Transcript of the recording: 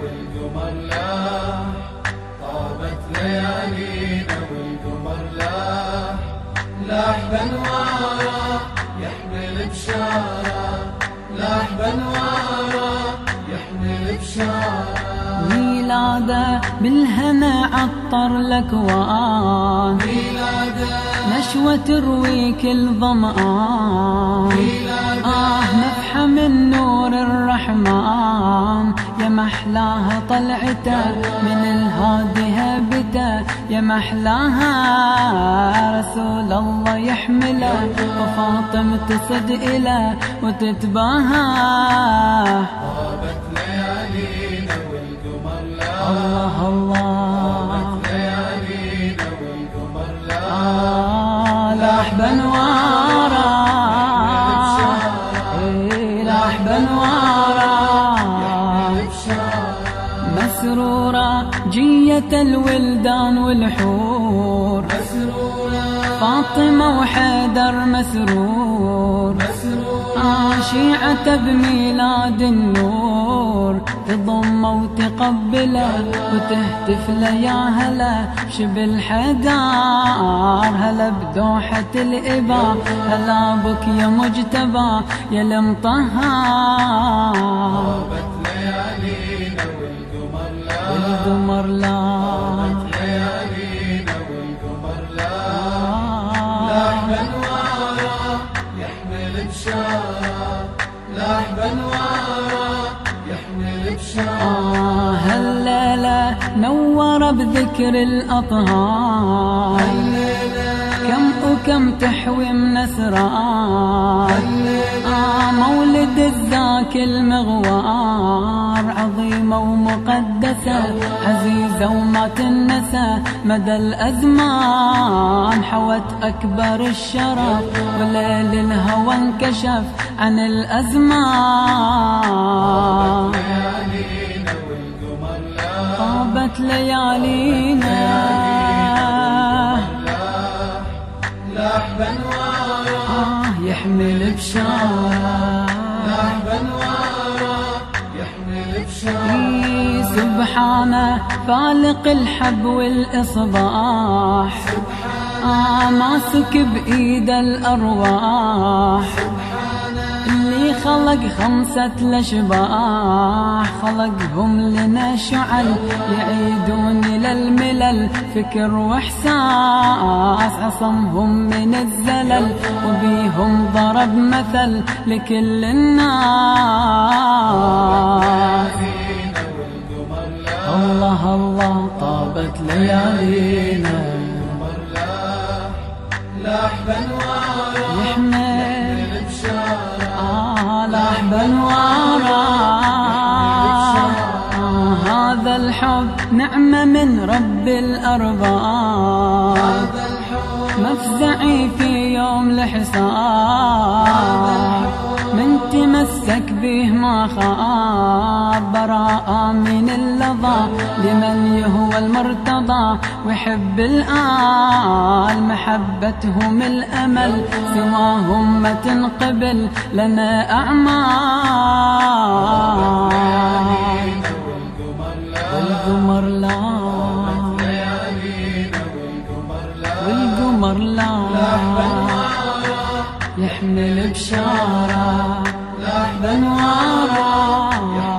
والقمر لاح طابت ليالينا والقمر لاح لاح بنواره يحمل بشارة. لاح بنواره يحمل بشارة. ميلاده بالهنا عطر الاكوان ميلاده نشوة تروي كل ظمآن آه نفحة من نور الرحمن. يا محلاها طلعته من الهادي هبته يا محلاها رسول الله يحمله وفاطمة تصد إله وتتباهى. طابت ليالينا والقمر لاح الله الله. ليالينا والقمر لاح آه لاح بنواره إيه لاح بنواره مسرورة جية الولدان والحور. مسرورة فاطمة وحيدر مسرور. آه شيعة بميلاد النور. تضم وتقبله وتهتف له يا هلا شبل حدار هلا بدوحة الإبا هلا بك يا مجتبى يا المطهر طابت ليالينا والقمر لاح القمر لا ليالينا والقمر لاح لاح بنواره يحمل بشاره لاح بنواره يحمل بشاره آه هالليلة نور بذكر الأطهار. كم تحوي من أسرار آه مولد الذاك المغوار. عظيمة ومقدسة عزيزة وما تنسى مدى الأزمان حوت أكبر الشرف. وليل الهوى انكشف عن الأزمان. طابت ليالينا لاح بنواره آه يحمل بشارة. لاح بنواره يحمل بشارة. سبحانه فالق الحب والإصباح. آه ماسك بإيد الأرواح. اللي خلق خمسة الأشباح. خلقهم لنا شعل يعيدون للملل فكر وإحساس عصمهم من الزلل وبيهم ضرب مثل لكل الناس. الله الله طابت ليالينا. لاح بنواره يحمل بشاره آه لاح بنواره هذا الحب نعمة من رب الأرباب مفزعي في يوم الحساب. من تمسك به ما خاب براءة من اللظى. لمن يهوى المرتضى ويحب الآل. محبتهم الأمل سواهم ما تنقبل لنا أعمال. والقمر لا ليالينا والقمر لاح والقمر لا يحمل بشارة لاح بنوار